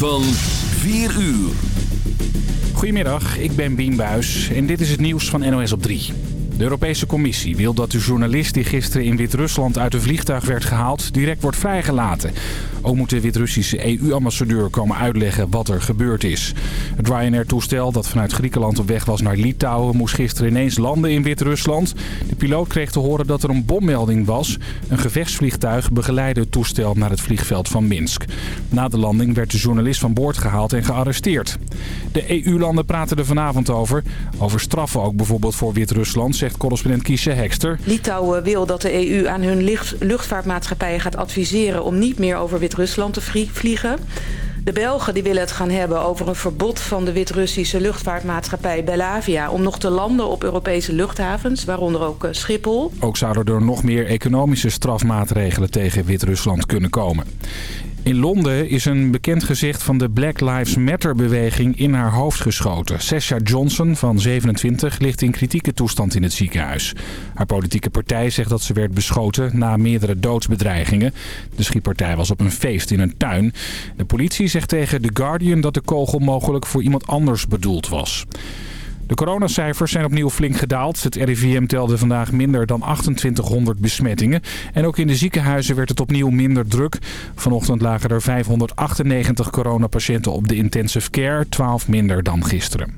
van 4 uur. Goedemiddag, ik ben Bien Buis en dit is het nieuws van NOS op 3. De Europese Commissie wil dat de journalist die gisteren in Wit-Rusland uit een vliegtuig werd gehaald direct wordt vrijgelaten. Ook moet de Wit-Russische EU-ambassadeur komen uitleggen wat er gebeurd is. Het Ryanair-toestel dat vanuit Griekenland op weg was naar Litouwen moest gisteren ineens landen in Wit-Rusland. De piloot kreeg te horen dat er een bommelding was. Een gevechtsvliegtuig begeleidde het toestel naar het vliegveld van Minsk. Na de landing werd de journalist van boord gehaald en gearresteerd. De EU-landen praten er vanavond over. Over straffen ook bijvoorbeeld voor Wit-Rusland, zegt correspondent Kiesje Hekster. Litouwen wil dat de EU aan hun luchtvaartmaatschappijen gaat adviseren om niet meer over Wit-Rusland te vliegen. De Belgen die willen het gaan hebben over een verbod van de Wit-Russische luchtvaartmaatschappij Belavia... om nog te landen op Europese luchthavens, waaronder ook eh, Schiphol. Ook zouden er nog meer economische strafmaatregelen tegen Wit-Rusland kunnen komen. In Londen is een bekend gezicht van de Black Lives Matter-beweging in haar hoofd geschoten. Sesha Johnson van 27 ligt in kritieke toestand in het ziekenhuis. Haar politieke partij zegt dat ze werd beschoten na meerdere doodsbedreigingen. De schietpartij was op een feest in een tuin. De politie zegt tegen The Guardian dat de kogel mogelijk voor iemand anders bedoeld was. De coronacijfers zijn opnieuw flink gedaald. Het RIVM telde vandaag minder dan 2800 besmettingen. En ook in de ziekenhuizen werd het opnieuw minder druk. Vanochtend lagen er 598 coronapatiënten op de intensive care, 12 minder dan gisteren.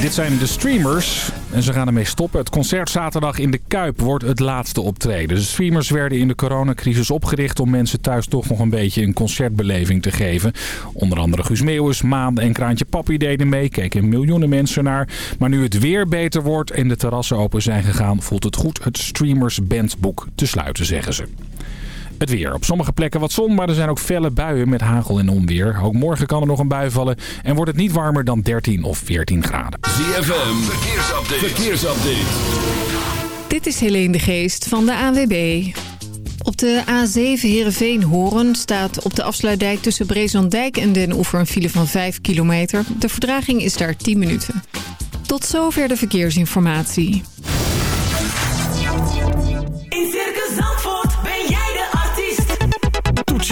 dit zijn de streamers en ze gaan ermee stoppen. Het concert zaterdag in de Kuip wordt het laatste optreden. De streamers werden in de coronacrisis opgericht om mensen thuis toch nog een beetje een concertbeleving te geven. Onder andere Guus Meeuwis, Maan en Kraantje Papi deden mee. Keken miljoenen mensen naar. Maar nu het weer beter wordt en de terrassen open zijn gegaan, voelt het goed het streamers bandboek te sluiten, zeggen ze. Het weer. Op sommige plekken wat zon, maar er zijn ook felle buien met hagel en onweer. Ook morgen kan er nog een bui vallen en wordt het niet warmer dan 13 of 14 graden. ZFM, verkeersupdate. verkeersupdate. Dit is Helene de Geest van de ANWB. Op de A7 Heerenveen-Horen staat op de afsluitdijk tussen Brezondijk en Den Oever een file van 5 kilometer. De verdraging is daar 10 minuten. Tot zover de verkeersinformatie.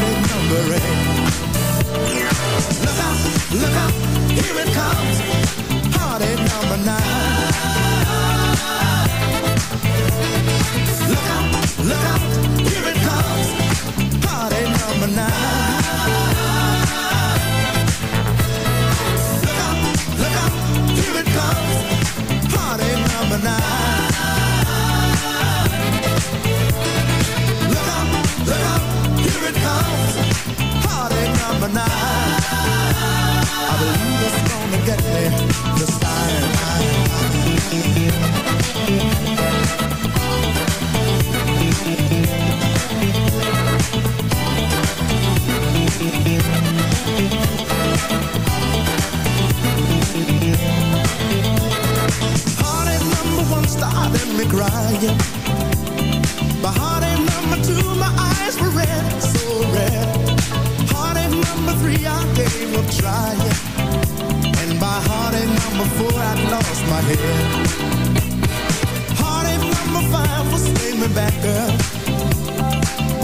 Number eight. Look out, look out, here it comes. Heartache number nine. Look out, look out, here it comes. Heartache number nine. Look out, look out, here it comes. I believe it's gonna get me this Heartache number one started me crying. Heartache number two, my eyes were red. Number three, I gave up trying. And by heartache number four, I lost my head. Heartache number five was me back, girl.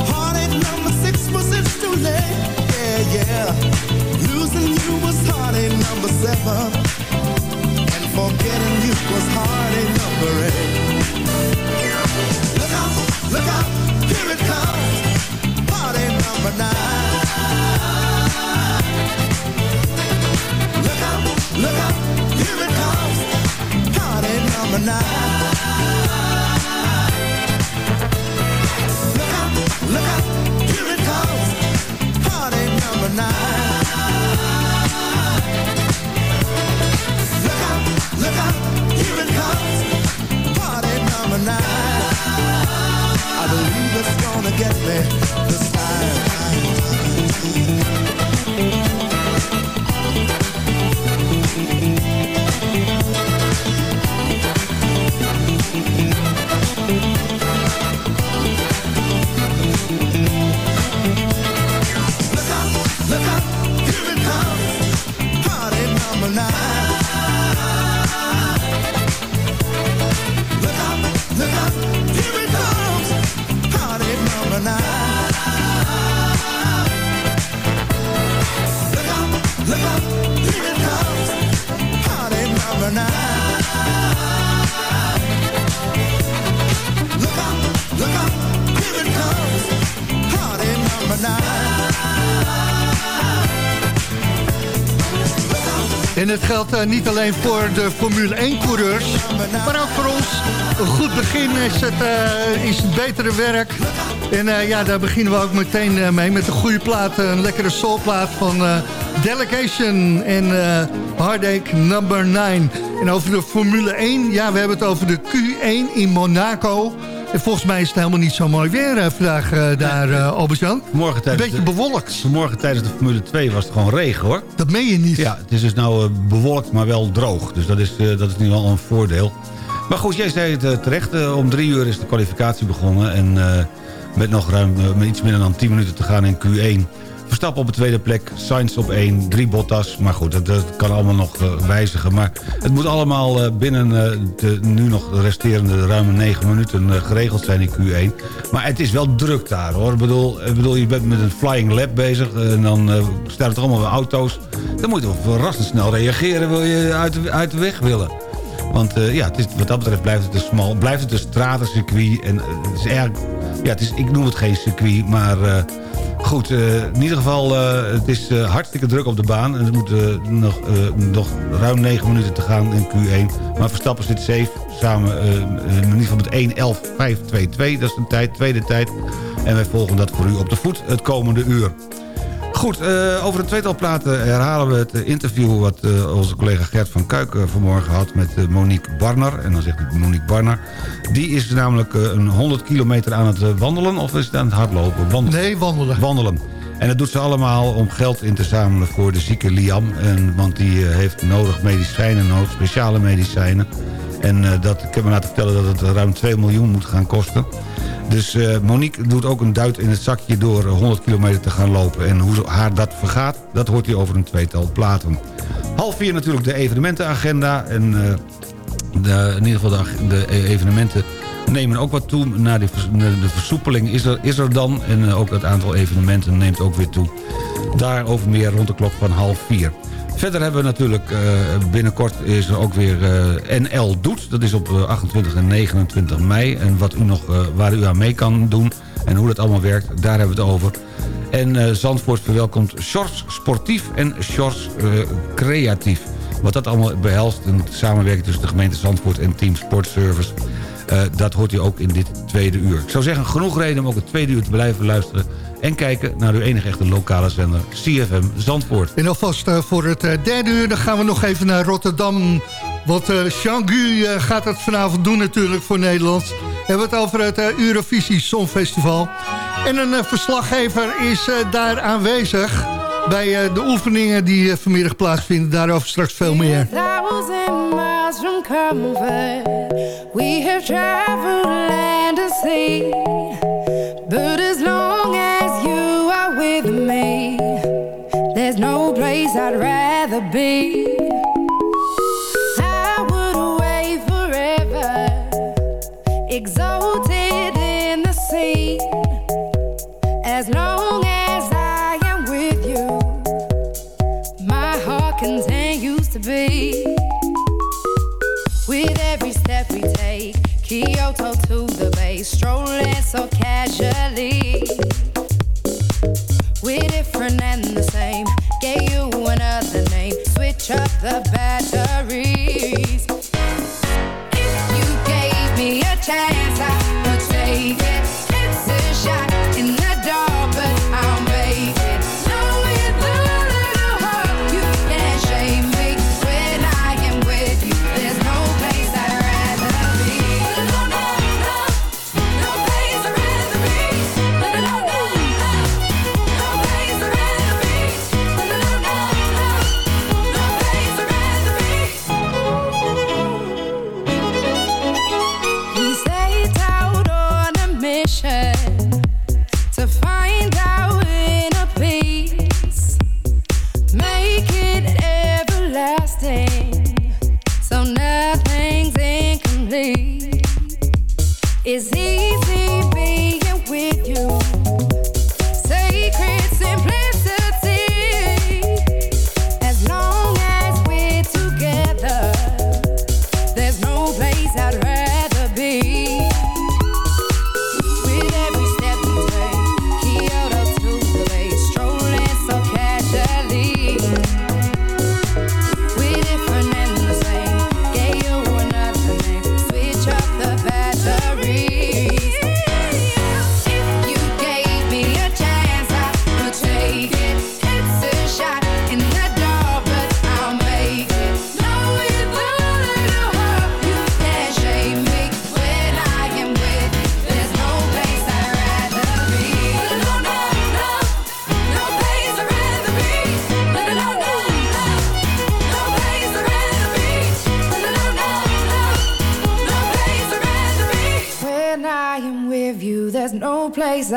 Heartache number six was it's too late, yeah, yeah. Losing you was heartache number seven. And forgetting you was heartache number eight. Look out, look out, here it comes. Heartache number nine. Look out, here it comes. Eh, niet alleen voor de Formule 1-coureurs, maar ook voor ons. Een goed begin is het, eh, is het betere werk. En eh, ja, daar beginnen we ook meteen mee met een goede plaat. Een lekkere soulplaat van Delegation en Heartache Number 9. En over de Formule 1, ja, we hebben het over de Q1 in Monaco. En volgens mij is het helemaal niet zo mooi weer eh, vandaag eh, daar, eh Albert-Jan. Morgen Een beetje de, bewolkt. Vanmorgen tijdens de Formule 2 was het gewoon regen hoor. Dat meen je niet. Ja, het is dus nou bewolkt, maar wel droog. Dus dat is, dat is nu wel een voordeel. Maar goed, jij zei het terecht. om drie uur is de kwalificatie begonnen. En met nog ruim met iets minder dan 10 minuten te gaan in Q1. Verstappen op de tweede plek, Sainz op één, drie Bottas. Maar goed, dat, kan allemaal nog eh, wijzigen. Maar het moet allemaal eh, binnen eh, de nu nog resterende ruime negen minuten geregeld zijn in Q1. Maar het is wel druk daar hoor. Ik bedoel, ik bedoel je bent met een flying lap bezig en dan staan er allemaal auto's. Dan moet je verrassend snel reageren, wil je uit de, uit de weg willen. Want ja, het is, wat dat betreft blijft het een smal, blijft het een stratencircuit. En is ja, het is, ik noem het geen circuit, maar goed. eh, in ieder geval, eh, het is eh, hartstikke druk op de baan. En er moeten nog, nog ruim 9 minuten te gaan in Q1. Maar Verstappen zit safe, samen in ieder geval met 1.11.522. Dat is de tijd, tweede tijd. En wij volgen dat voor u op de voet het komende uur. Goed, eh, over een tweetal platen herhalen we het eh, interview... wat eh, onze collega Gert van Kuik vanmorgen had met Monique Barner. En dan zegt hij Monique Barner. Die is namelijk een 100 kilometer aan het wandelen... of is het aan het hardlopen? Wandelen. Nee, wandelen. Wandelen. En dat doet ze allemaal om geld in te zamelen voor de zieke Liam. En, want die heeft nodig medicijnen nodig, speciale medicijnen. En dat, ik heb me laten vertellen dat het ruim 2 miljoen moet gaan kosten. Dus eh, Monique doet ook een duit in het zakje door 100 kilometer te gaan lopen. En hoe haar dat vergaat, dat hoort u over een tweetal platen. Half vier natuurlijk de evenementenagenda. En eh, de, in ieder geval de, de evenementen nemen ook wat toe. Na de versoepeling is er, is er dan. En eh, ook het aantal evenementen neemt ook weer toe. Daarover meer rond de klok van half vier. Verder hebben we natuurlijk eh, binnenkort is er ook weer eh, NL Doet. Dat is op eh, 28 en 29 mei. En wat u nog, eh, waar u aan mee kan doen en hoe dat allemaal werkt, daar hebben we het over. En eh, Zandvoort verwelkomt Sjors Sportief en eh, Creatief. Wat dat allemaal behelst, een samenwerking tussen de gemeente Zandvoort en Team Sportservice... eh, dat hoort u ook in dit tweede uur. Ik zou zeggen, genoeg reden om ook het tweede uur te blijven luisteren... en kijken naar uw enige echte lokale zender, CFM Zandvoort. En alvast eh, voor het eh, derde uur, dan gaan we nog even naar Rotterdam. Want eh Jean-Gu eh, gaat het vanavond doen natuurlijk voor Nederland. We hebben het over het Eurovisie Songfestival. En een verslaggever is eh, daar aanwezig bij eh, de oefeningen die vanmiddag plaatsvinden. Daarover straks veel meer. thousand miles from comfort. We have traveled land and sea. But as long as there's no place I'd rather be. I would away forever, exalted in the sea. As long as I am with you, my heart continues to beat. With every step we take, Kyoto to the bay, strolling so casually.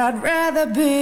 I'd rather be.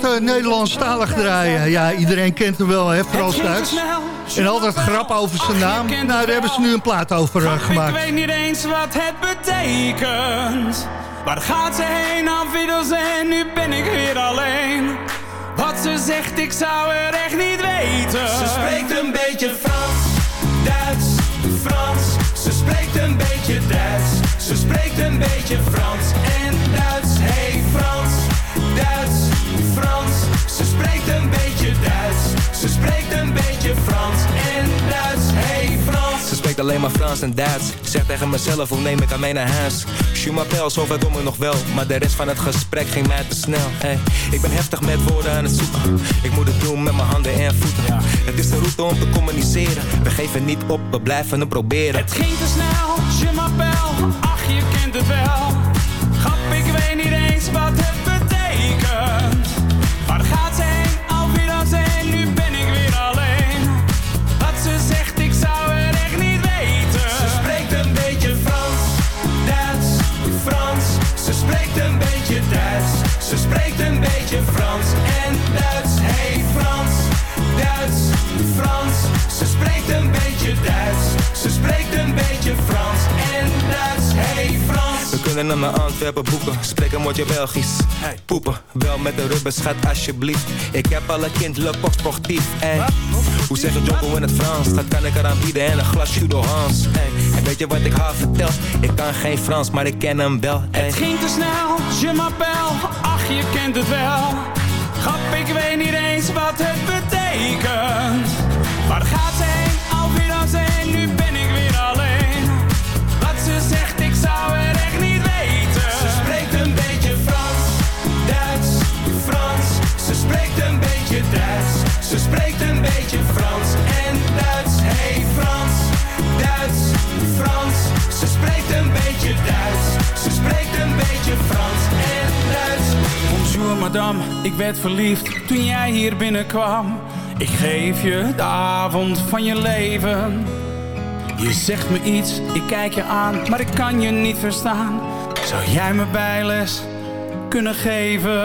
Wat uh, Nederlandstalig draaien. Ja, iedereen kent hem wel, hè, Frans Duits. En altijd grap over zijn naam. Nou, daar hebben ze nu een plaat over eh, Ik gemaakt. weet niet eens wat het betekent. Waar gaat ze heen? Auf Wiedersehen, nu ben ik weer alleen. Wat ze zegt, ik zou er echt niet weten. Ze spreekt een beetje Frans, Duits, Frans. Ze spreekt een beetje Duits. Ze spreekt een beetje Frans en Duits. Hey Frans, Alleen maar Frans en Duits. Zeg tegen mezelf, hoe neem ik aan mee naar huis? M'appelle, zover kom ik nog wel. Maar de rest van het gesprek ging mij te snel. Hey, ik ben heftig met woorden aan het zoeken. Ik moet het doen met mijn handen en voeten. Het is de route om te communiceren. We geven niet op, we blijven het proberen. Het ging te snel, We kunnen naar Antwerpen boeken. Spreek een woordje Belgisch. Poepen, wel met de rubber, schat alsjeblieft. Ik heb alle kind, le sportief. Hoe zeg je Jocko in het Frans? Dat kan ik eraan bieden en een glas Judo Hans. En weet je wat ik haar vertel? Ik kan geen Frans, maar ik ken hem wel. Het ging te snel, je m'appelle, ach je kent het wel. Grap, ik weet niet eens wat het betekent. Waar gaat Ik werd verliefd toen jij hier binnenkwam. Ik geef je de avond van je leven. Je zegt me iets, ik kijk je aan, maar ik kan je niet verstaan. Zou jij me bijles kunnen geven?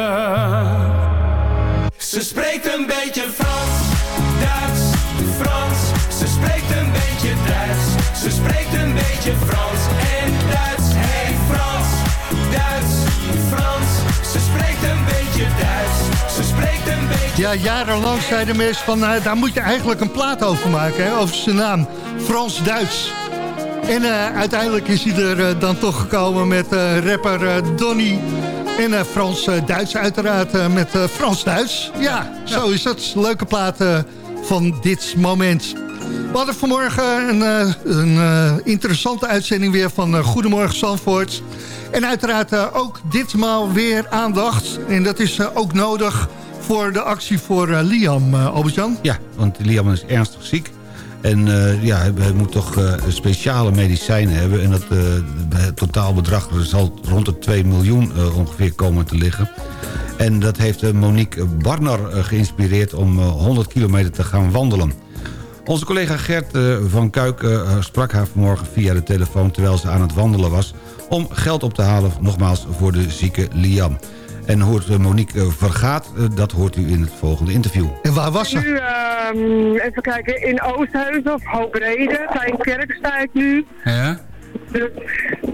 Ze spreekt een beetje Frans, Duits, Frans. Ze spreekt een beetje Duits. Ze spreekt een beetje Frans Ja, jarenlang zeiden mensen van, eh, daar moet je eigenlijk een plaat over maken, hè, over zijn naam. Frans-Duits. En eh, uiteindelijk is hij er eh, dan toch gekomen met rapper Donny. En Frans-Duits uiteraard met Frans-Duits. Ja, zo is het. Leuke plaat van dit moment. We hadden vanmorgen een, een interessante uitzending weer van Goedemorgen Zandvoort. En uiteraard ook ditmaal weer aandacht. En dat is ook nodig voor de actie voor eh, Liam, uh, Albert-Jan. Ja, want Liam is ernstig ziek. En eh, ja, hij, moet toch speciale medicijnen hebben. En dat het totaalbedrag zal rond de 2 miljoen ongeveer komen te liggen. En dat heeft Monique Barner geïnspireerd om eh, 100 kilometer te gaan wandelen. Onze collega Gert van Kuik sprak haar vanmorgen via de telefoon... terwijl ze aan het wandelen was... om geld op te halen, nogmaals, voor de zieke Liam. En hoe het eh, Monique eh, vergaat, eh, dat hoort u in het volgende interview. En waar was ze? Nu, ehm, even kijken, in Oosthuizen of Hoogrede, bij een kerk sta ik nu. Ja? Dus,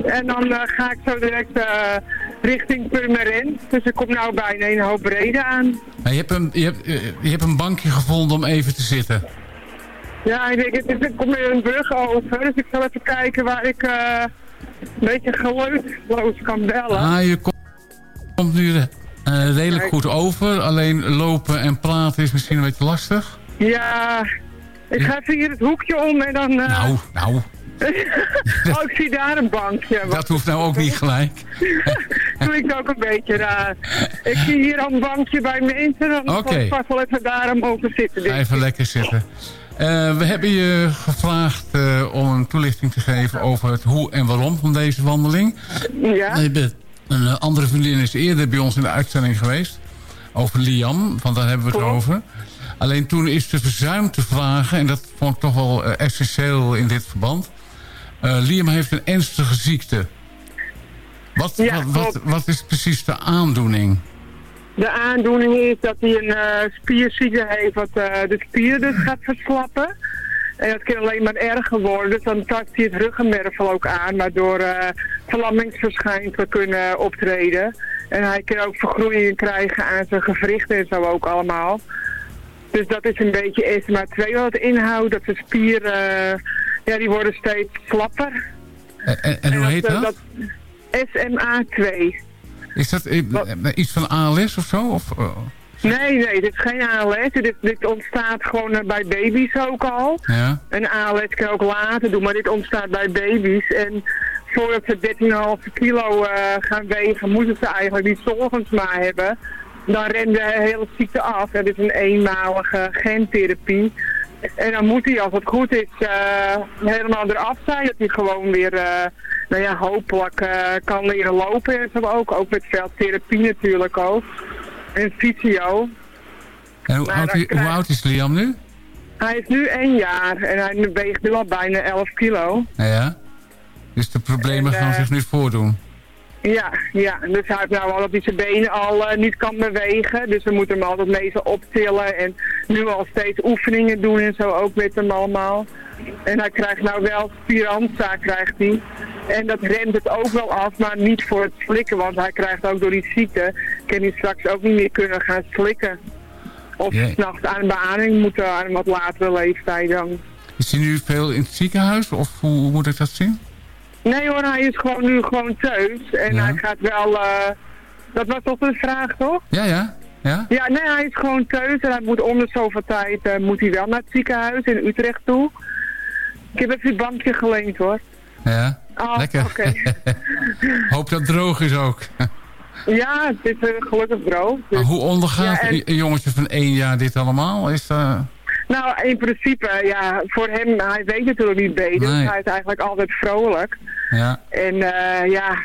en dan ga ik zo direct eh, richting Purmerend. Dus ik kom nou bijna in Hoogrede aan. Maar je, hebt een, je, hebt, je hebt een bankje gevonden om even te zitten. Ja, ik, ik, ik, kom er een brug over, dus ik zal even kijken waar ik eh, een beetje geluidloos kan bellen. Ah, je komt, komt nu eh, redelijk goed over. Alleen lopen en praten is misschien een beetje lastig. Ja, ik ga even hier het hoekje om en dan... eh, Nou, nou, oh, ik zie daar een bankje. dat hoeft nou ook niet gelijk. klinkt ook een beetje raar. Ik zie hier al een bankje bij mensen, dan Oké. zal ik vast wel even daar mogen zitten. Ga even lekker zitten. Eh, we hebben je gevraagd om een toelichting te geven over het hoe en waarom van deze wandeling. Ja? Je bent- Een eh, andere vriendin is eerder bij ons in de uitzending geweest. Over Liam, want daar hebben we het over. Alleen toen is er verzuimd te vragen... en dat vond ik toch wel eh, essentieel in dit verband. Eh, Liam heeft een ernstige ziekte. Wat, Ja, wat, wat, is precies de aandoening? De aandoening is dat hij een spierziekte heeft wat de spier dus gaat verslappen. En dat kan alleen maar erger worden. Dus dan tast hij het ruggenmervel ook aan, waardoor eh verlammingsverschijnselen kunnen optreden. En hij kan ook vergroeien krijgen aan zijn gewrichten en zo ook allemaal. Dus dat is een beetje SMA2 wat het inhoudt. Dat de spieren, ja, die worden steeds slapper. En, en, en hoe heet eh, dat? SMA2. Is dat eh, iets van ALS of zo? Of, eh, Nee, nee, dit is geen ALS. Dit, dit ontstaat gewoon eh, bij baby's ook al. ja? En ALS kan je ook later doen, maar dit ontstaat bij baby's. En voordat ze 13,5 kilo eh, gaan wegen, moeten ze eigenlijk die Zolgensma hebben. Dan remt de hele ziekte af. Dat is een eenmalige gentherapie. En dan moet hij, als het goed is, eh, helemaal eraf zijn. Dat hij gewoon weer, eh, nou ja, hopelijk kan leren lopen. En zo ook, ook met veel therapie natuurlijk ook. En fysio. En hoe, oud, hoe krijg- oud is Liam nu? Hij is nu één jaar en hij weegt nu al bijna 11 kilo. Ja. Dus de problemen En, gaan eh, zich nu voordoen. Ja, ja. Dus hij heeft nou al dat hij zijn benen al eh, niet kan bewegen. Dus we moeten hem altijd mee optillen. En nu al steeds oefeningen doen en zo ook met hem allemaal. En hij krijgt nou wel spiranza, krijgt hij. En dat remt het ook wel af, maar niet voor het slikken. Want hij krijgt ook door die ziekte, kan hij straks ook niet meer kunnen gaan slikken. Of Jee. s'nachts aan beademing moeten aan een wat latere leeftijd dan. Is hij nu veel in het ziekenhuis? Of hoe, hoe moet ik dat zien? Nee hoor, hij is gewoon nu gewoon thuis. En Ja. hij gaat wel... eh, dat was toch de vraag, toch? Ja, ja. Ja? Ja, nee, hij is gewoon thuis en hij moet om de zoveel tijd eh, moet hij wel naar het ziekenhuis in Utrecht toe. Ik heb even een bankje geleend hoor. Ja. Oh, Lekker. Hoop dat het droog is ook. Ja, het is eh, gelukkig droog. dus- Maar hoe ondergaat Ja, en- een jongetje van één jaar dit allemaal? Is, eh, Nou, in principe, ja, voor hem, hij weet natuurlijk niet beter. Nee. Hij is eigenlijk altijd vrolijk. ja. En eh, ja,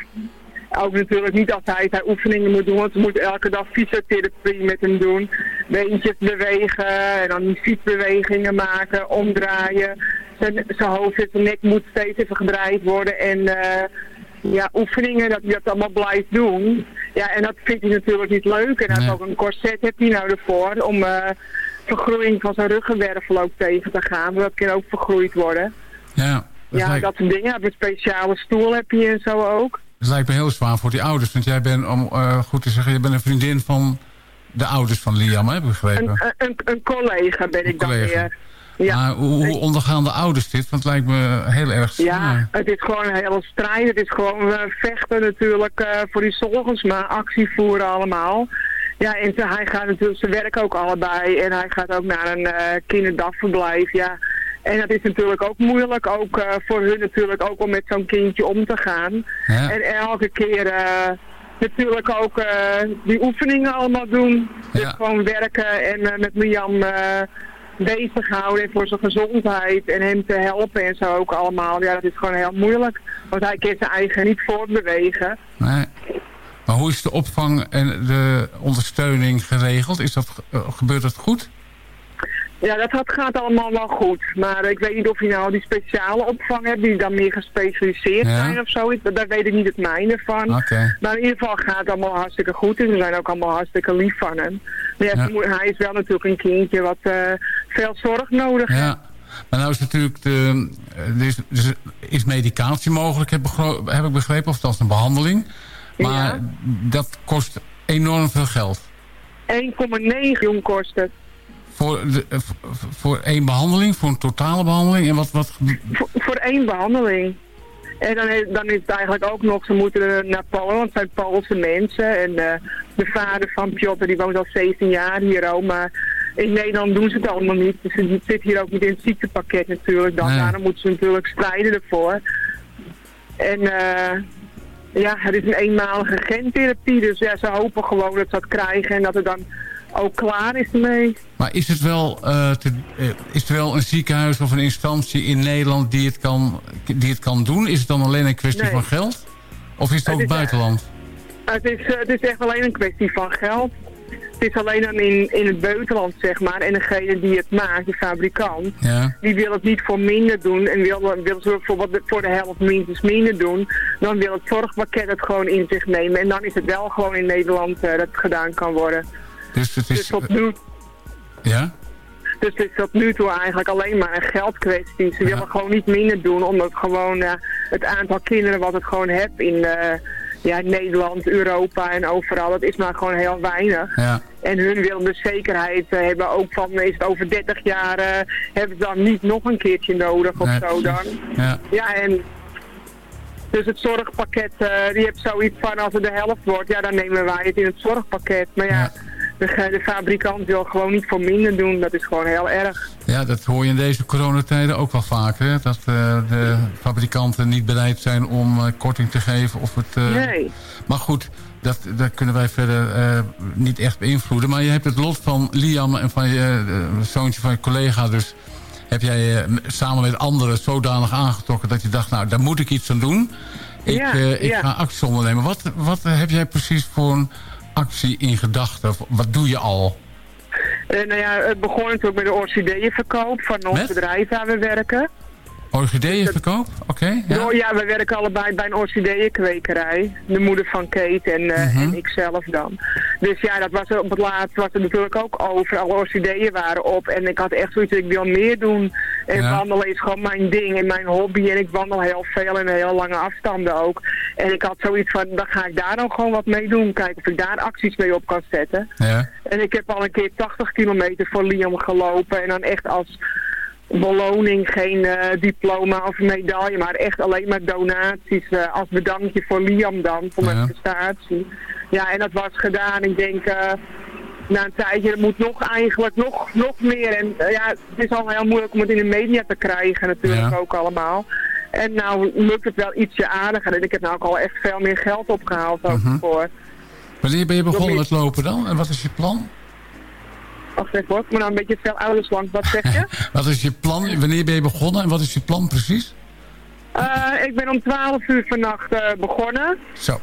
ook natuurlijk niet altijd hij oefeningen moet doen, want ze moeten elke dag fysiotherapie met hem doen. Beentjes bewegen en dan die fietsbewegingen maken, omdraaien. Zijn, zijn hoofd en zijn nek moet steeds even gedraaid worden en eh, ja, oefeningen, dat hij dat allemaal blijft doen. Ja, en dat vindt hij natuurlijk niet leuk. En hij heeft Nee. ook een corset heeft hij nou ervoor om eh, vergroeiing van zijn ruggenwervel ook tegen te gaan. Want dat kan ook vergroeid worden. ja. Dat, Ja, lijkt, dat soort dingen. Heeft een speciale stoel heb je en zo ook. Dat lijkt me heel zwaar voor die ouders. Want jij bent, om eh, goed te zeggen, je bent een vriendin van de ouders van Liam, heb ik begrepen? Een, een, een collega ben ik dan collega. weer. Ja. Maar hoe, hoe ondergaan de ouders dit? Want het lijkt me heel erg zwaar. Ja, het is gewoon een hele strijd. Het is gewoon eh, vechten natuurlijk eh, voor die zorgens, maar actie voeren allemaal. Ja, en ze, hij gaat natuurlijk zijn werk ook allebei. En hij gaat ook naar een eh kinderdagverblijf, ja. En dat is natuurlijk ook moeilijk, ook eh, voor hun natuurlijk ook om met zo'n kindje om te gaan. Ja. En elke keer eh, natuurlijk ook eh, die oefeningen allemaal doen. Dus gewoon werken en met Liam eh bezighouden en voor zijn gezondheid en hem te helpen en zo ook allemaal. Ja, dat is gewoon heel moeilijk. Want hij kan zijn eigen niet voortbewegen. Nee. Maar hoe is de opvang en de ondersteuning geregeld? Is dat, gebeurt dat goed? Ja, dat gaat- gaat allemaal wel goed. Maar ik weet niet of je nou die speciale opvang hebt die dan meer gespecialiseerd Ja. zijn of zoiets. Daar weet ik niet het mijne van. Maar in ieder geval gaat het allemaal hartstikke goed. En ze zijn ook allemaal hartstikke lief van hem. Maar ja, Ja. ze moet- hij is wel natuurlijk een kindje wat eh, veel zorg nodig heeft. Ja. Maar nou is natuurlijk de, eh, is, is medicatie mogelijk, heb, ik begrepen. Of dat is een behandeling. Maar Ja. dat kost enorm veel geld. 1,9 miljoen kost het. Voor, de, eh, voor één behandeling, voor een totale behandeling. En wat, wat, Voor, voor één behandeling. En dan is, dan is het eigenlijk ook nog, ze moeten naar Polen, want het zijn Poolse mensen. En eh, de vader van Piotr, die woont al 17 jaar hier ook. Maar in Nederland doen ze het allemaal niet. Dus het zit hier ook niet in het ziektepakket natuurlijk. Dan, Nee. Daarom moeten ze natuurlijk strijden ervoor. En eh, ja, het is een eenmalige gentherapie. Dus ja, ze hopen gewoon dat ze dat krijgen en dat het dan ook klaar is ermee. maar is het wel, eh, te, eh, is er wel een ziekenhuis of een instantie in Nederland die het kan, die het kan doen? Is het dan alleen een kwestie Nee. van geld? Of is het Het ook is, buitenland? Het is, eh, het is echt alleen een kwestie van geld. Het is alleen dan in, in het buitenland, zeg maar. En degene die het maakt, de fabrikant, Ja. die wil het niet voor minder doen. En wil, wil ze bijvoorbeeld de- voor de helft minstens minder doen. Dan wil het zorgpakket het gewoon in zich nemen. En dan is het wel gewoon in Nederland dat het gedaan kan worden. Dus het Dus is... tot nu, ja? dus het is tot nu toe eigenlijk alleen maar een geldkwestie. Ze willen gewoon niet minder doen, omdat gewoon eh, het aantal kinderen wat het gewoon hebt in, eh, ja, Nederland, Europa en overal. Dat is maar gewoon heel weinig. Ja. En hun willen de zekerheid eh, hebben ook van, is het over 30 jaar, eh, hebben ze dan niet nog een keertje nodig of Nee, zo dan. Ja. Ja, en dus het zorgpakket, eh, die heeft zoiets van als het de helft wordt, ja, dan nemen wij het in het zorgpakket. Maar ja, De, de fabrikant wil gewoon niet voor minder doen, dat is gewoon heel erg. Ja, dat hoor je in deze coronatijden ook wel vaker. Hè? Dat eh, de fabrikanten niet bereid zijn om eh, korting te geven. Of het, eh, Nee. Maar goed, dat, dat kunnen wij verder niet echt beïnvloeden. Maar je hebt het lot van Liam en van je zoontje van je collega dus... heb jij samen met anderen zodanig aangetrokken dat je dacht... nou, daar moet ik iets aan doen. Ik, Ja, ik ja. ga actie ondernemen. Wat, wat heb jij precies voor een actie in gedachten? Wat doe je al? Eh, nou ja, het begon natuurlijk met de orchideeënverkoop van ons Met? bedrijf waar we werken. Orchideeënverkoop? Oké, ja. Ja. ja, we werken allebei bij een orchideeënkwekerij. De moeder van Kate en, eh Mhm. en ikzelf dan. Dus ja, dat was er op het laatst was er natuurlijk ook over. Alle orchideeën waren op. En ik had echt zoiets, ik wil meer doen. En Ja. wandelen is gewoon mijn ding en mijn hobby. En ik wandel heel veel en heel lange afstanden ook. En ik had zoiets van, dan ga ik daar dan gewoon wat mee doen. Kijken of ik daar acties mee op kan zetten. Ja. En ik heb al een keer 80 kilometer voor Liam gelopen. En dan echt als beloning geen eh, diploma of medaille. Maar echt alleen maar donaties eh, als bedankje voor Liam dan. Voor mijn Ja. prestatie. Ja, en dat was gedaan. Ik denk... eh, na een tijdje, er moet nog eigenlijk nog, nog meer. En ja, het is al heel moeilijk om het in de media te krijgen natuurlijk Ja. ook allemaal. En nou lukt het wel ietsje aardiger. En ik heb nou ook al echt veel meer geld opgehaald ook Mhm. voor. Wanneer ben je begonnen met lopen dan? En wat is je plan? Even hoor, ik moet nou een beetje veel ouderslang. Wat zeg je? Wat is je plan? Wanneer ben je begonnen en wat is je plan precies? Eh, ik ben om 12 uur vannacht eh, begonnen. Zo.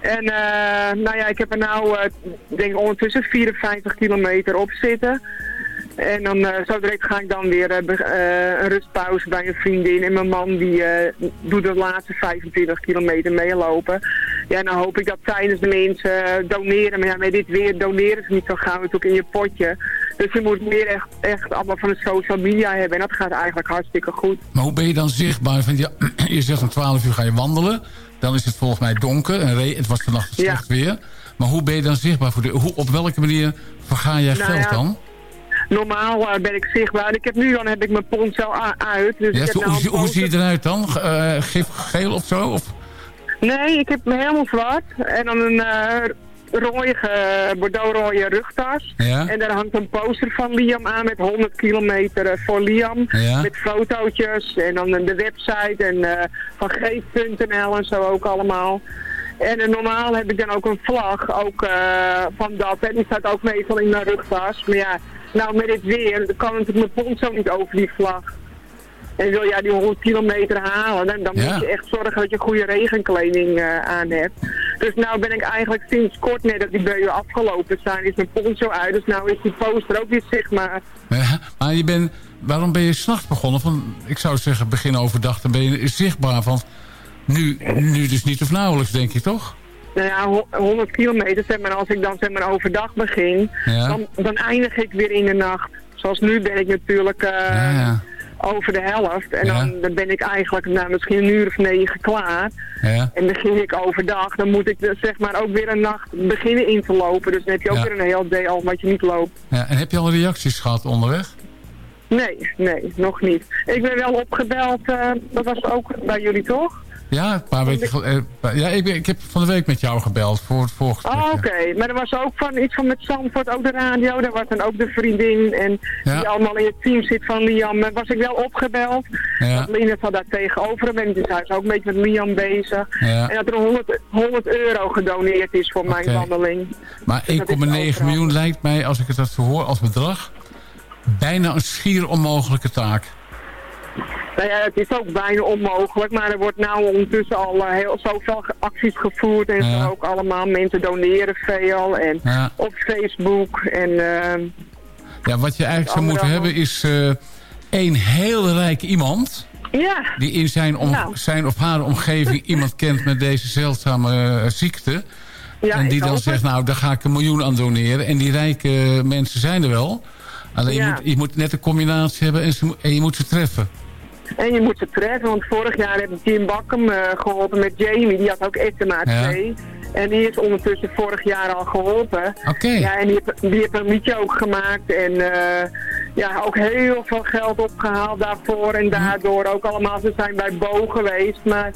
En eh, nou ja, ik heb er nou, ik denk ondertussen 54 kilometer op zitten. En dan eh, zo direct ga ik dan weer eh, eh, een rustpauze bij een vriendin. En mijn man die doet de laatste 25 kilometer meelopen. Ja, en dan hoop ik dat tijdens de mensen doneren. Maar ja, met dit weer doneren ze niet zo gauw natuurlijk in je potje. Dus je moet meer echt, echt allemaal van de social media hebben. En dat gaat eigenlijk hartstikke goed. Maar hoe ben je dan zichtbaar? Want ja, je zegt om 12 uur ga je wandelen. Dan is het volgens mij donker. En het was vannacht Ja. slecht weer. Maar hoe ben je dan zichtbaar? Voor de, hoe, op welke manier verga jij Nou geld ja, dan? Normaal ben ik zichtbaar. Ik heb nu dan heb ik mijn a- uit. Dus Ja, ik heb zo- nou hoe, hoe zie je eruit dan? Eh gif geel of zo? Of? Nee, ik heb me helemaal zwart. En dan een eh rode, ge- bordeaux-rode rugtas. Ja. En daar hangt een poster van Liam aan met 100 kilometer eh, voor Liam. Ja. Met fotootjes en dan de website en van geef.nl en zo ook allemaal. En normaal heb ik dan ook een vlag, ook van dat. En die staat ook meestal in mijn rugtas. Maar ja, nou met dit weer kan natuurlijk mijn poncho niet over die vlag. En wil jij die 100 kilometer halen, dan, dan Ja. moet je echt zorgen dat je goede regenkleding eh, aan hebt. Dus nou ben ik eigenlijk sinds kort net dat die beuën afgelopen zijn, is mijn poncho uit. Dus nou is die poster ook weer zichtbaar. Ja, maar je bent, waarom ben je s'nachts begonnen? Van, ik zou zeggen begin overdag. Dan ben je zichtbaar van... Nu, nu dus niet of nauwelijks, denk je toch? Nou ja, ho- 100 kilometer, zeg maar, als ik dan zeg maar overdag begin, Ja. dan, dan eindig ik weer in de nacht. Zoals nu ben ik natuurlijk eh, Ja, ja. over de helft. En dan, dan ben ik eigenlijk nou, misschien een uur of negen klaar. Ja. En begin ik overdag, dan moet ik dus, zeg maar ook weer een nacht beginnen in te lopen. Dus dan heb je ook weer een heel deel wat je niet loopt. ja. En heb je al reacties gehad onderweg? Nee, nee, nog niet. Ik ben wel opgebeld, eh, dat was ook bij jullie toch? Ja, een paar weken geleden. Ja, ik, ik heb van de week met jou gebeld voor het voorgesprek. Oh, oké. Maar er was ook van iets van met Zandvoort, ook de radio. Daar was dan ook de vriendin en Ja. die allemaal in het team zit van Liam. Eh, Was ik wel opgebeld. Ja. Dat Lina zat daar tegenover hem en dus hij is ook een beetje met Liam bezig. Ja. En dat er 100, 100 euro gedoneerd is voor mijn wandeling. Maar Dus dat is 1,9 overal. miljoen lijkt mij, als ik het dat zo hoor als bedrag... bijna een schier onmogelijke taak. Nou ja, het is ook bijna onmogelijk, maar er wordt nou ondertussen al eh, heel, zoveel acties gevoerd en Ja. zo ook allemaal. Mensen doneren veel en Ja. op Facebook en... ehm, Ja, wat je eigenlijk zou moeten allemaal. hebben is... eh één heel rijk iemand... ja, die in zijn, om, Nou. zijn of haar omgeving iemand kent met deze zeldzame eh, ziekte... ja, en die dan zegt, het. nou, daar ga ik een miljoen aan doneren. En die rijke mensen zijn er wel. Alleen je, moet, je moet net een combinatie hebben en, ze, mo- en je moet ze treffen. En je moet ze treffen, want vorig jaar heb ik Jim Bakken eh, geholpen met Jamie. Die had ook SMA 2. En die is ondertussen vorig jaar al geholpen. Oké. Ja, en die heeft, die heeft een liedje ook gemaakt. En eh, ja, ook heel veel geld opgehaald daarvoor. En daardoor ook allemaal, ze zijn bij Bo geweest. Maar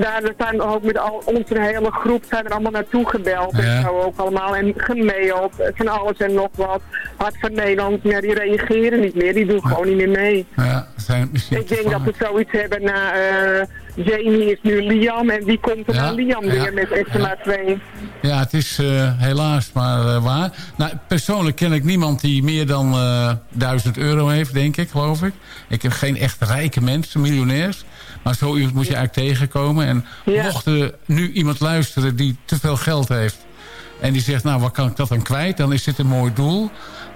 daar zijn ook met al onze hele groep zijn er allemaal naartoe gebeld. Ja. En zo ook allemaal. En gemaild, van alles en nog wat. Hart van Nederland, ja, die reageren niet meer. Die doen gewoon niet meer mee. Ja, zijn misschien Ik denk dat we zoiets hebben na... eh, Jamie is nu Liam en wie komt er dan Liam weer met SMA 2? Ja, het is eh, helaas maar eh, waar. Nou, persoonlijk ken ik niemand die meer dan eh 1000 euro heeft, denk ik, geloof ik. Ik heb geen echt rijke mensen, miljonairs. Maar zo iemand moet je eigenlijk tegenkomen. En Ja. mocht er nu iemand luisteren die te veel geld heeft... en die zegt, nou, waar kan ik dat dan kwijt? Dan is dit een mooi doel.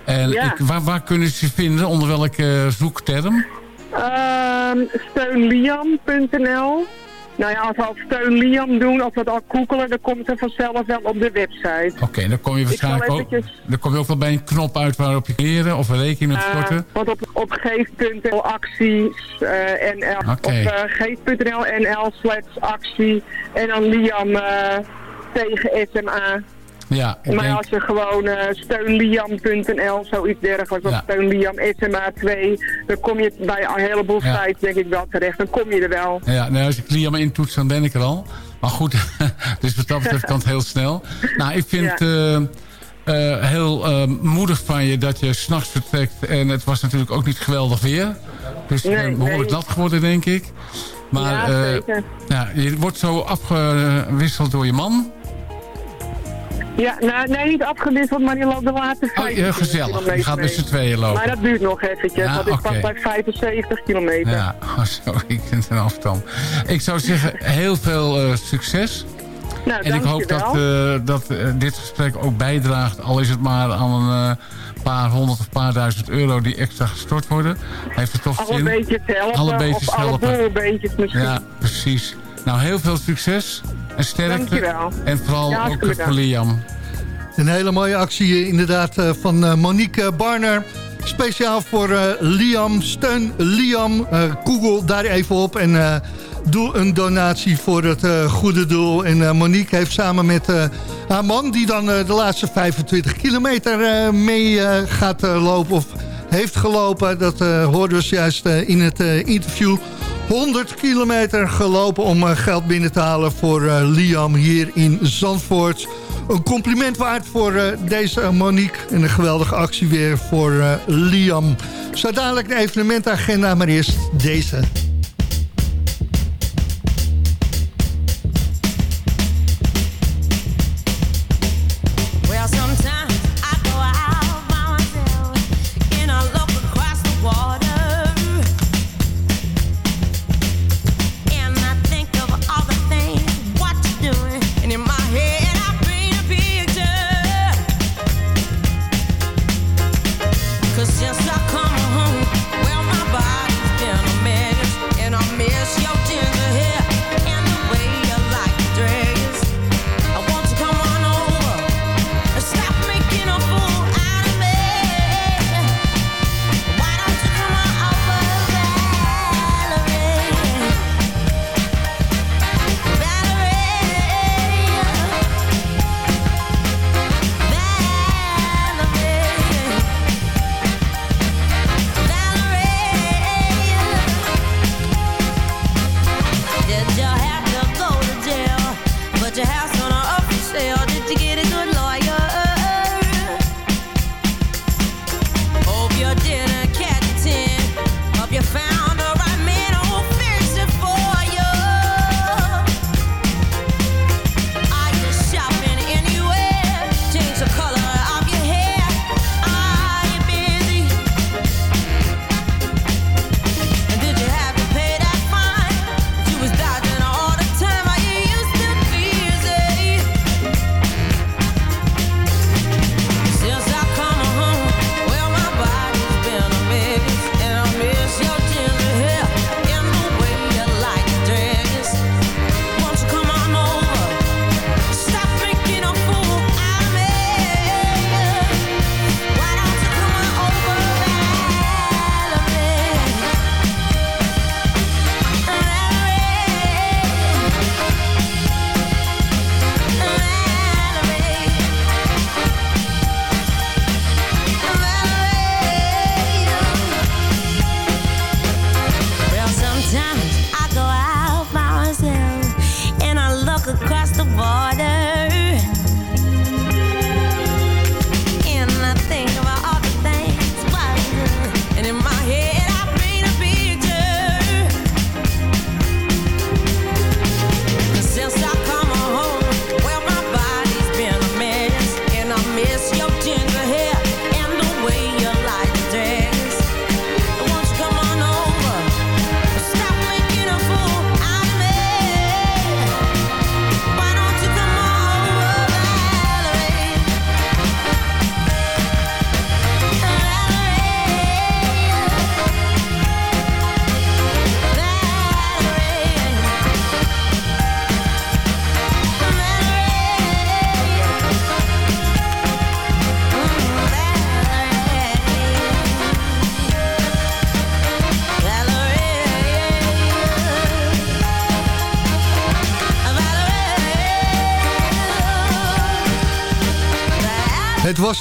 En Ja. ik, waar, waar kunnen ze vinden? Onder welke eh, zoekterm? Ehm steunliam.nl Nou ja, als we al steun Liam doen, als we het al googelen, dan komt het vanzelf wel op de website. Oké, dan kom je waarschijnlijk ook, dan kom je ook wel bij een knop uit waarop je kleren of een rekening met Eh, storten. want op, op geef.nl acties eh, NL, op uh, geef.nl NL slash actie en dan Liam eh, tegen SMA. Ja, ik maar denk, als je gewoon eh steunliam.nl, zoiets dergelijks, of Ja. steunliam SMA 2, dan kom je bij een heleboel Ja. sites denk ik wel terecht. Dan kom je er wel. ja, nou, als ik Liam intoets, dan ben ik er al. Maar goed, dus wat dat betreft kan het heel snel. Nou, ik vind het Ja. eh, eh, heel moedig van je dat je s'nachts vertrekt. En het was natuurlijk ook niet geweldig weer. Dus Nee, behoorlijk nee. nat geworden, denk ik. Maar ja, ja, je wordt zo afgewisseld door je man. Ja, nou, nee, niet afgewisseld, maar die loopt de laatste Oh, 50 ja, gezellig. Je gaat met z'n tweeën lopen. Maar dat duurt nog eventjes, Ja, want ik pas bij 75 kilometer. Ja, oh, zo, ik vind het een afstand. Ik zou zeggen, heel veel eh, succes. Nou, en ik hoop dat, eh, dat eh, dit gesprek ook bijdraagt, al is het maar aan een paar honderd of paar duizend euro die extra gestort worden. Heeft het toch alle zin? beetjes helpen, Alle beetjes of alle helpen. bolbeetjes misschien. Ja, precies. Nou, heel veel succes en sterkte. Dankjewel. En vooral Ja, ook voor Liam. Een hele mooie actie eh, inderdaad eh, van eh, Monique Barner. Speciaal voor eh, Liam. Steun Liam. Eh, Google daar even op en eh, doe een donatie voor het eh, goede doel. En eh, Monique heeft samen met eh, haar man... die dan eh, de laatste 25 kilometer eh, mee eh, gaat eh, lopen... of heeft gelopen, dat eh hoorden we juist eh, in het eh, interview... 100 kilometer gelopen om eh, geld binnen te halen voor eh, Liam hier in Zandvoort. Een compliment waard voor eh, deze Monique. En een geweldige actie weer voor Liam. Zo dadelijk de evenementagenda, maar eerst deze.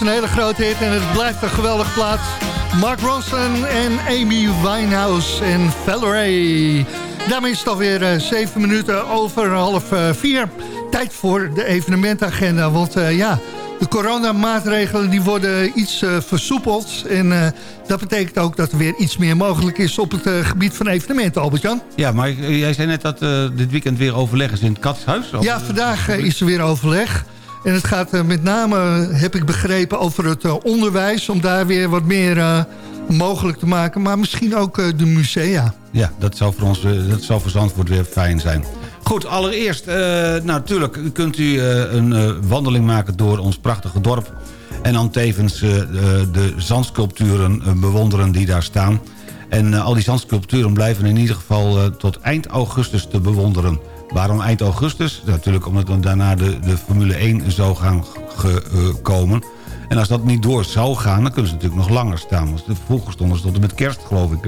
Een hele grote hit en het blijft een geweldige plaats. Mark Ronson en Amy Winehouse en Valerie. Daarmee is het alweer uh, zeven minuten over half uh, vier. Tijd voor de evenementagenda, want uh, ja... De coronamaatregelen die worden iets uh, versoepeld. En uh, dat betekent ook dat er weer iets meer mogelijk is op het uh, gebied van evenementen, Albert-Jan. Ja, maar jij zei net dat dit weekend weer overleg is in het Katshuis. Ja, vandaag is er weer overleg. En het gaat met name, heb ik begrepen, over het onderwijs. Om daar weer wat meer mogelijk te maken. Maar misschien ook de musea. Ja, dat zou voor ons, dat voor Zandvoort weer fijn zijn. Goed, allereerst, nou, natuurlijk kunt u een wandeling maken door ons prachtige dorp. En dan tevens de zandsculpturen bewonderen die daar staan. En al die zandsculpturen blijven in ieder geval tot eind augustus te bewonderen. Waarom eind augustus? Natuurlijk omdat dan daarna de, de Formule 1 zou gaan komen. En als dat niet door zou gaan, dan kunnen ze natuurlijk nog langer staan. Want vroeger stonden ze tot en met kerst, geloof ik,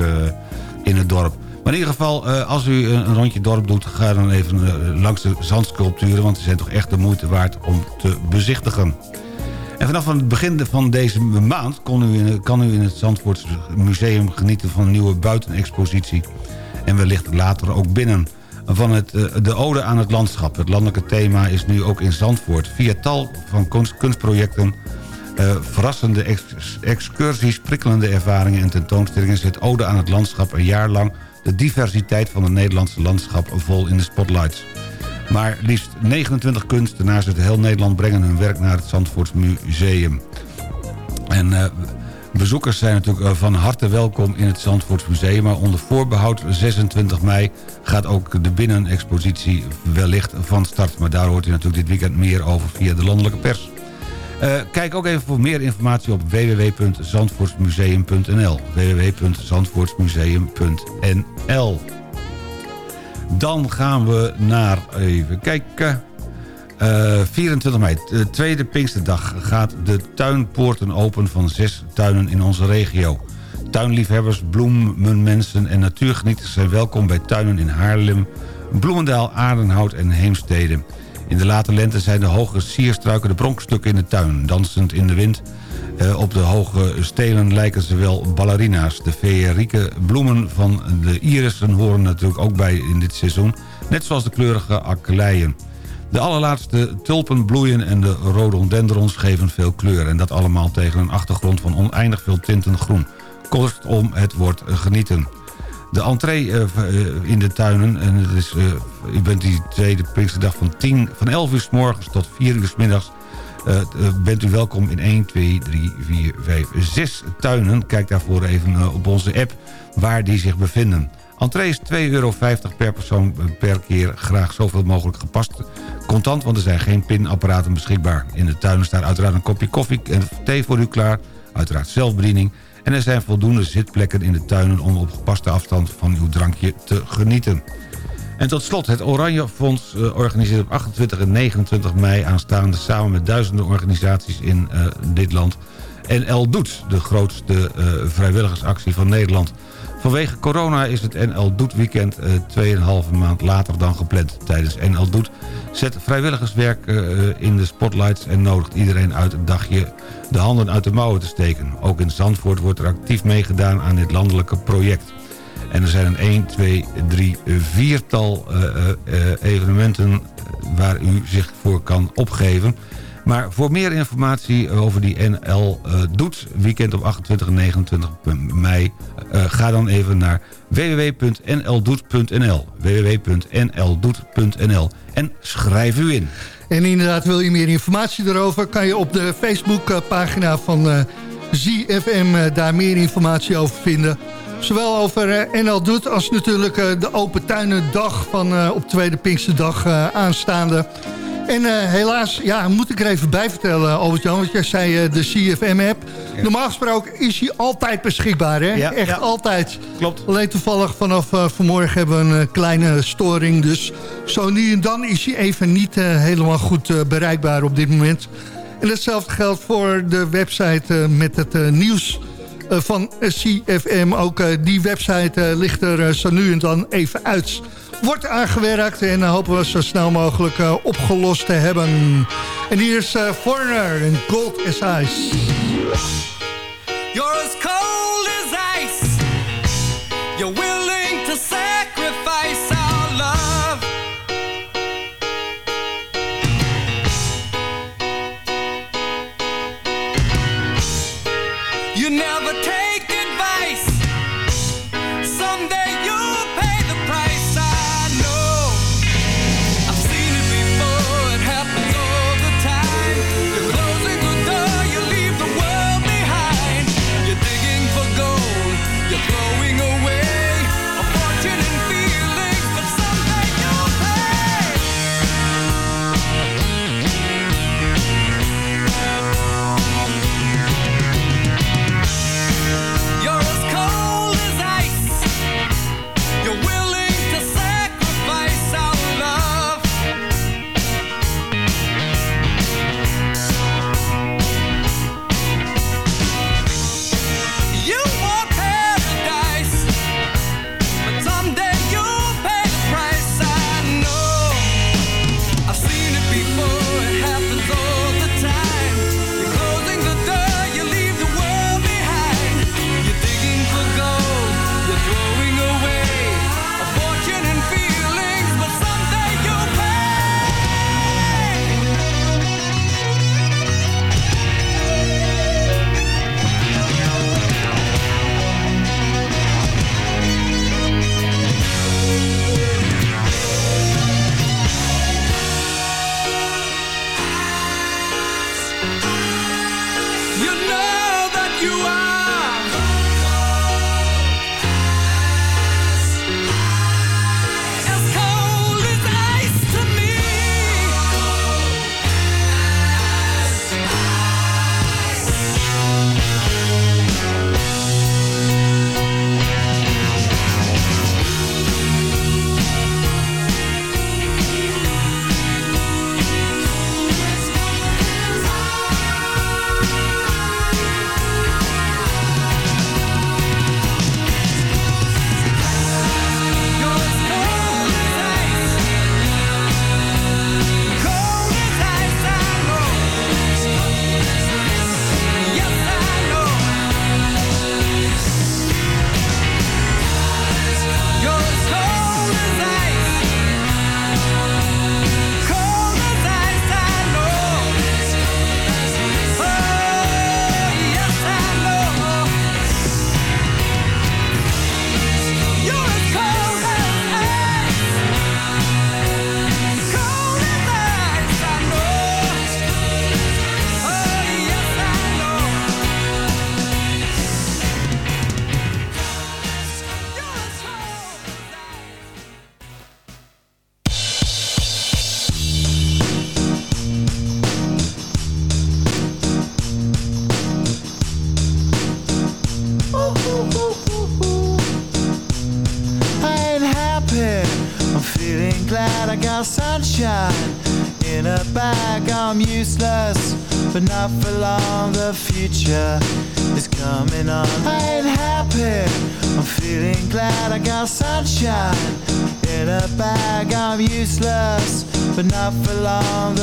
in het dorp. Maar in ieder geval, als u een rondje dorp doet... ga dan even langs de zandsculpturen... want die zijn toch echt de moeite waard om te bezichtigen. En vanaf het begin van deze maand kon u kan u in het Zandvoorts Museum genieten... van een nieuwe buitenexpositie. En wellicht later ook binnen. Van het, de ode aan het landschap. Het landelijke thema is nu ook in Zandvoort. Via tal van kunst, kunstprojecten... Uh, verrassende ex excursies, prikkelende ervaringen en tentoonstellingen... zit ode aan het landschap een jaar lang de diversiteit van het Nederlandse landschap vol in de spotlights. Maar liefst 29 kunstenaars uit heel Nederland brengen hun werk naar het Zandvoorts Museum. En uh, bezoekers zijn natuurlijk van harte welkom in het Zandvoorts Museum... maar onder voorbehoud 26 mei gaat ook de binnenexpositie wellicht van start. Maar daar hoort u natuurlijk dit weekend meer over via de landelijke pers. Uh, kijk ook even voor meer informatie op www.zandvoortsmuseum.nl www.zandvoortsmuseum.nl Dan gaan we naar, even kijken... Uh, 24 mei, de tweede Pinksterdag, gaat de tuinpoorten open van zes tuinen in onze regio. Tuinliefhebbers, bloemenmensen en natuurgenieters zijn welkom bij tuinen in Haarlem, Bloemendaal, Aardenhout en Heemstede. In de late lente zijn de hoge sierstruiken de pronkstukken in de tuin. Dansend in de wind uh, op de hoge stelen lijken ze wel ballerina's. De feerieke bloemen van de irissen horen natuurlijk ook bij in dit seizoen. Net zoals de kleurige akkeleien. De allerlaatste tulpen bloeien en de rhododendrons geven veel kleur. En dat allemaal tegen een achtergrond van oneindig veel tinten groen. Kortom, het wordt genieten. De entree uh, in de tuinen, en het is, u bent die tweede Pinksterdag van, 10, van 11 uur s morgens tot 4 uur s middags... Uh, bent u welkom in 1, 2, 3, 4, 5, 6 tuinen. Kijk daarvoor even op onze app waar die zich bevinden. Entree is 2,50 euro per persoon per keer. Graag zoveel mogelijk gepast contant, want er zijn geen pinapparaten beschikbaar. In de tuinen staat uiteraard een kopje koffie en thee voor u klaar. Uiteraard zelfbediening. En er zijn voldoende zitplekken in de tuinen om op gepaste afstand van uw drankje te genieten. En tot slot, het Oranje Fonds uh, organiseert op 28 en 29 mei aanstaande... samen met duizenden organisaties in uh, dit land... NL Doet, de grootste uh, vrijwilligersactie van Nederland. Vanwege corona is het NL Doet weekend 2,5 maand later dan gepland. Tijdens NL Doet zet vrijwilligerswerk in de spotlights... en nodigt iedereen uit het dagje de handen uit de mouwen te steken. Ook in Zandvoort wordt er actief meegedaan aan dit landelijke project. En er zijn een 1, 2, 3, 4 tal uh, uh, evenementen waar u zich voor kan opgeven. Maar voor meer informatie over die NL Doet weekend op 28 en 29 mei... ga dan even naar www.nldoet.nl www.nldoet.nl en schrijf u in. En inderdaad, wil je meer informatie erover... kan je op de Facebookpagina van uh, ZFM daar meer informatie over vinden. Zowel over uh, NL Doet als natuurlijk de Open Tuinendag van op Tweede Pinksterdag aanstaande. En uh, helaas, ja, moet ik er even bij vertellen, Albert-Jan. Want jij zei uh, de CFM-app. Ja. Normaal gesproken is hij altijd beschikbaar, hè? Ja, Echt ja. altijd. Klopt. Alleen toevallig vanaf uh, vanmorgen hebben we een kleine storing. Dus zo nu en dan is hij even niet helemaal goed bereikbaar op dit moment. En hetzelfde geldt voor de website met het nieuws van CFM. Ook die website ligt er zo nu en dan even uit wordt aangewerkt en eh, hopen we zo snel mogelijk eh, opgelost te hebben. En hier is Foreigner en Gold as Ice. You're as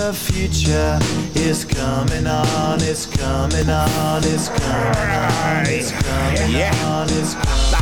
The future is coming on. It's coming on. It's coming on. It's coming on. It's coming on.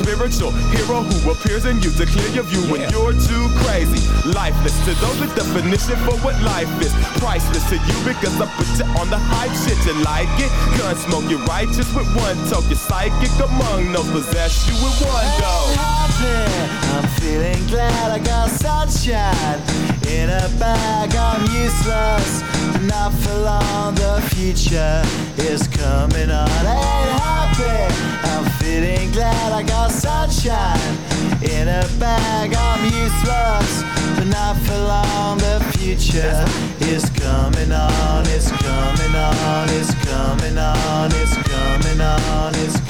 spiritual hero who appears in you to clear your view when you're too crazy. Lifeless to those, the definition for what life is. Priceless to you because I put you on the hype shit. You like it? Gun smoke, you're righteous with one toke. You're psychic among no possess you with one go. happy. I'm feeling glad I got sunshine in a bag. I'm useless, not for long. The future is coming on. Ain't happy. I'm feeling glad I got sunshine in a bag. I'm useless, but not for long. The future is coming on, it's coming on, it's coming on, it's coming on, it's coming on. The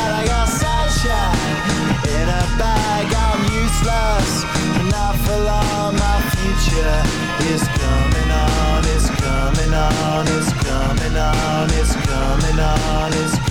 I got sunshine in a bag. I'm useless, not for long. My future is coming on. It's coming on. It's coming on. It's coming on.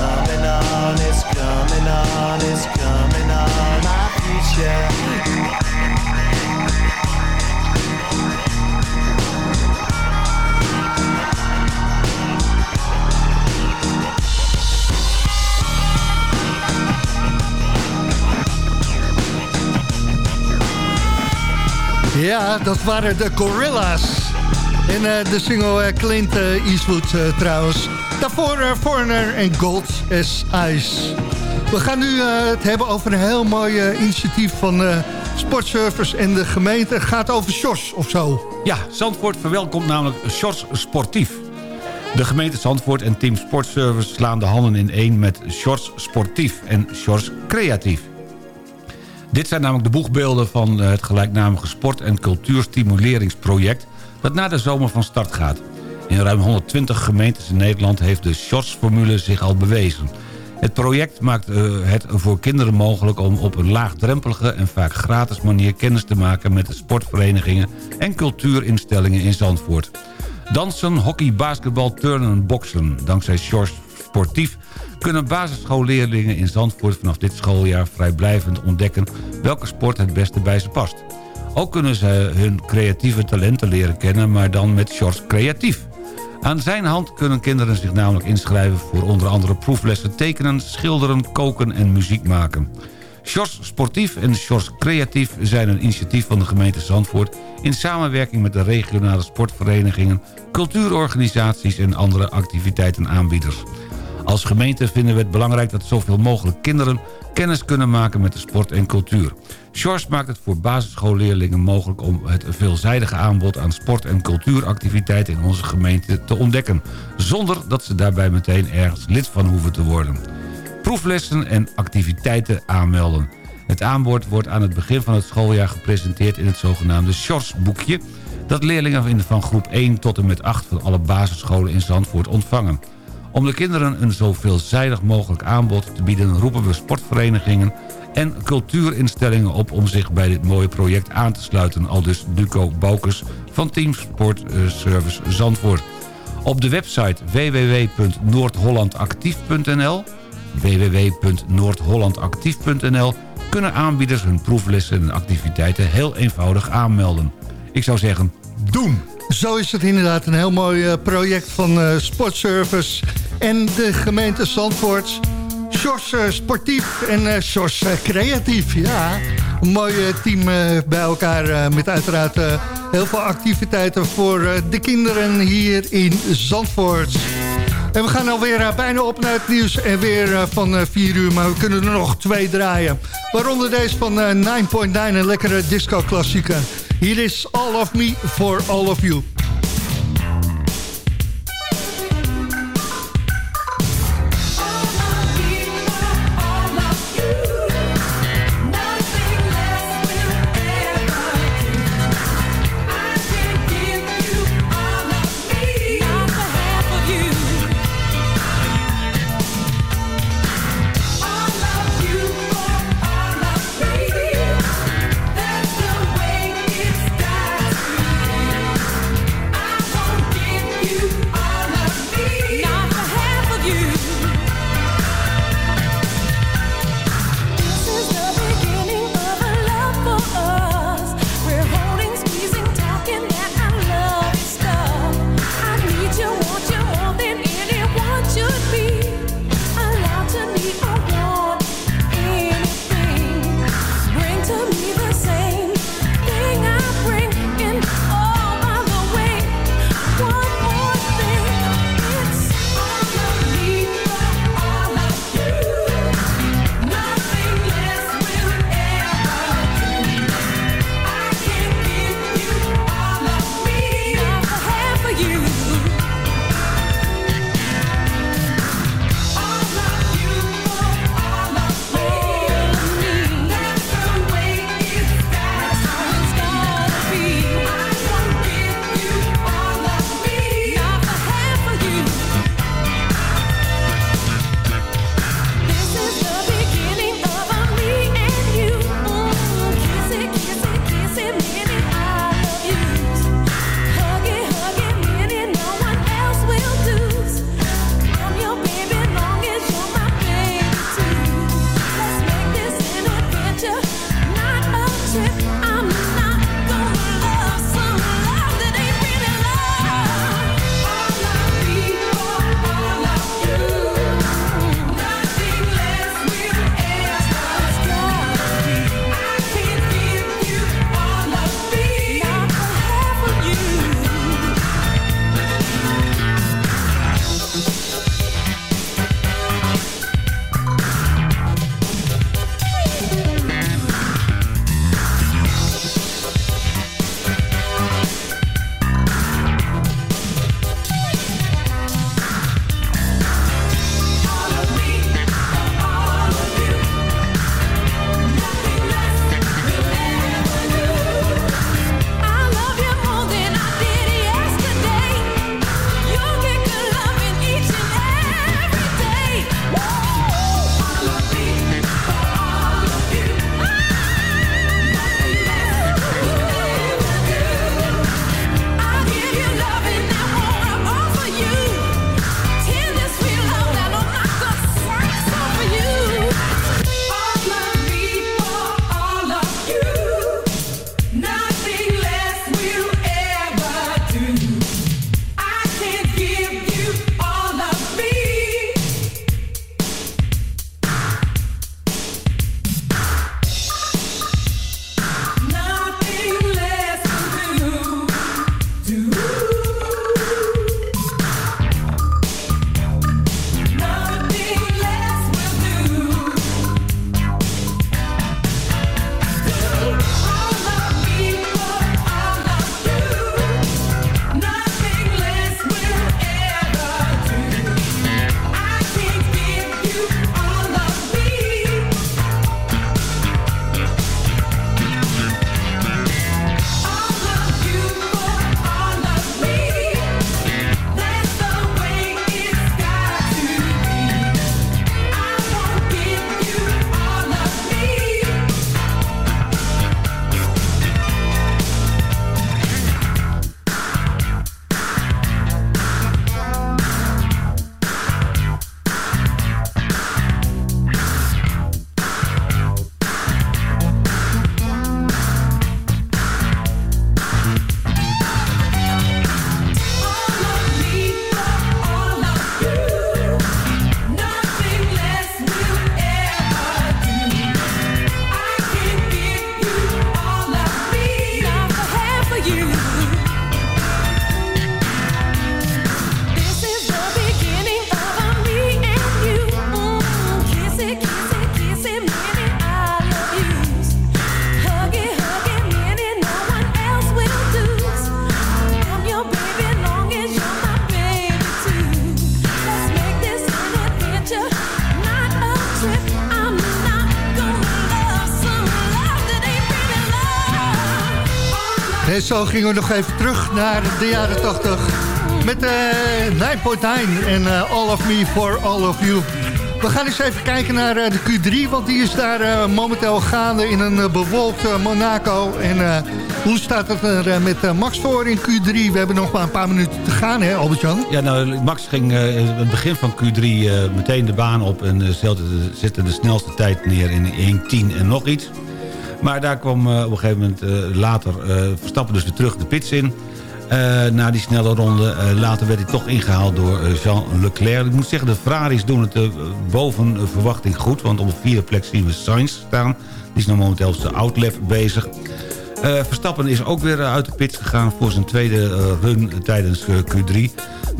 on. It's coming on. It's coming on. My future. Ja, dat waren de Gorilla's. En eh, de single eh, Clint eh, Eastwood trouwens. Daarvoor Foreigner en Gold as Ice. We gaan nu eh, het hebben over een heel mooi eh, initiatief van eh Sportservice en de gemeente. Het gaat over Sjors of zo. Ja, Zandvoort verwelkomt namelijk Sjors Sportief. De gemeente Zandvoort en Team Sportservice slaan de handen in één met Sjors Sportief en Sjors Creatief. Dit zijn namelijk de boegbeelden van het gelijknamige sport- en cultuurstimuleringsproject... dat na de zomer van start gaat. In ruim 120 gemeentes in Nederland heeft de SHORTS-formule zich al bewezen. Het project maakt eh, het voor kinderen mogelijk om op een laagdrempelige en vaak gratis manier kennis te maken met de sportverenigingen en cultuurinstellingen in Zandvoort. Dansen, hockey, basketbal, turnen en boksen. Dankzij SHORTS Sportief kunnen basisschoolleerlingen in Zandvoort vanaf dit schooljaar vrijblijvend ontdekken welke sport het beste bij ze past. Ook kunnen ze hun creatieve talenten leren kennen, maar dan met Shorts Creatief. Aan zijn hand kunnen kinderen zich namelijk inschrijven voor onder andere proeflessen tekenen, schilderen, koken en muziek maken. Shorts Sportief en Shorts Creatief zijn een initiatief van de gemeente Zandvoort... in samenwerking met de regionale sportverenigingen, cultuurorganisaties en andere activiteitenaanbieders. Als gemeente vinden we het belangrijk dat zoveel mogelijk kinderen kennis kunnen maken met de sport en cultuur. Shores maakt het voor basisschoolleerlingen mogelijk om het veelzijdige aanbod aan sport- en cultuuractiviteiten in onze gemeente te ontdekken, zonder dat ze daarbij meteen ergens lid van hoeven te worden. Proeflessen en activiteiten aanmelden. Het aanbod wordt aan het begin van het schooljaar gepresenteerd in het zogenaamde Shores-boekje... dat leerlingen van groep 1 tot en met 8 van alle basisscholen in Zandvoort ontvangen. Om de kinderen een zo veelzijdig mogelijk aanbod te bieden... roepen we sportverenigingen en cultuurinstellingen op... om zich bij dit mooie project aan te sluiten. Al dus Duco Boukes van Team Sport eh, Service Zandvoort. Op de website www.noordhollandactief.nl www.noordhollandactief.nl kunnen aanbieders hun proeflessen en activiteiten heel eenvoudig aanmelden. Ik zou zeggen, doen! Zo is het inderdaad een heel mooi eh, project van eh, Sportservice en de gemeente Zandvoort. Sjors eh, Sportief en eh Sjors eh, Creatief. Ja, een mooi team bij elkaar met uiteraard heel veel activiteiten voor de kinderen hier in Zandvoort. En we gaan alweer uh, bijna op naar het nieuws en weer uh, van uh, 4 uur. Maar we kunnen er nog twee draaien. Waaronder deze van 9.9, een lekkere disco-klassieker. Hier is All of Me for All of You. En zo gingen we nog even terug naar de jaren 80. Met eh 9.9 en eh, All of Me for All of You. We gaan eens even kijken naar eh, de Q3, want die is daar eh, momenteel gaande in een eh, bewolkt eh, Monaco. En eh, hoe staat het er eh, met eh, Max voor in Q3? We hebben nog maar een paar minuten te gaan, hè Albert-Jan? Ja, nou, Max ging eh, in het begin van Q3 eh, meteen de baan op... en eh, zette, de, zette de snelste tijd neer in 1.10 en nog iets. Maar daar kwam eh, op een gegeven moment eh, later eh, Verstappen dus weer terug de pits in... na die snelle ronde. Later werd hij toch ingehaald door Jean Leclerc. Ik moet zeggen, de Ferraris doen het boven verwachting goed. Want op de vierde plek zien we Sainz staan. Die is nog momenteel op zijn outlap bezig. Verstappen is ook weer uit de pits gegaan voor zijn tweede run tijdens eh, Q3.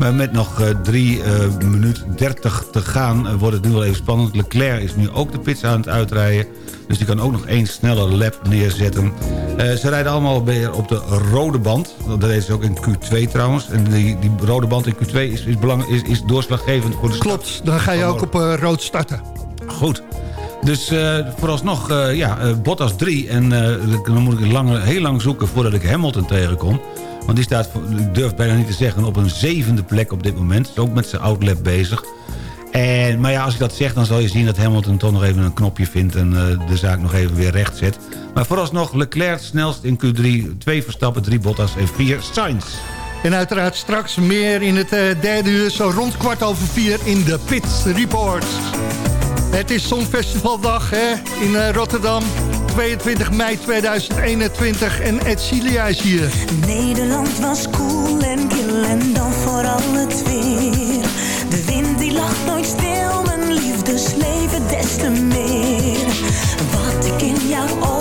Maar met nog eh, 3 minuten 30 te gaan eh, wordt het nu wel even spannend. Leclerc is nu ook de pits aan het uitrijden. Dus die kan ook nog één snelle lap neerzetten. Eh, ze rijden allemaal weer op de rode band. Dat deden ze ook in Q2 trouwens. En die, die rode band in Q2 is, is, belang, is, is doorslaggevend voor de Klopt, dan ga je ook op eh, rood starten. Goed. Dus eh, vooralsnog, eh, ja, eh, Bottas 3. En eh, dan moet ik lang, heel lang zoeken voordat ik Hamilton tegenkom. Want die staat, ik durf bijna niet te zeggen, op een zevende plek op dit moment. Is ook met zijn outlap bezig. En, maar ja, als ik dat zeg, dan zal je zien dat Hamilton toch nog even een knopje vindt... en eh, de zaak nog even weer recht zet. Maar vooralsnog, Leclerc snelst in Q3. Twee Verstappen, drie Bottas en vier Sainz. En uiteraard straks meer in het eh, derde uur, zo rond kwart over vier in de Pit Report. Het is Songfestivaldag hè, in eh, Rotterdam. 22 mei 2021 en Ed Cilia is hier. Nederland was koel en kil en dan vooral het weer. De wind die lag nooit stil, mijn liefdesleven des te meer. Wat ik in jouw ogen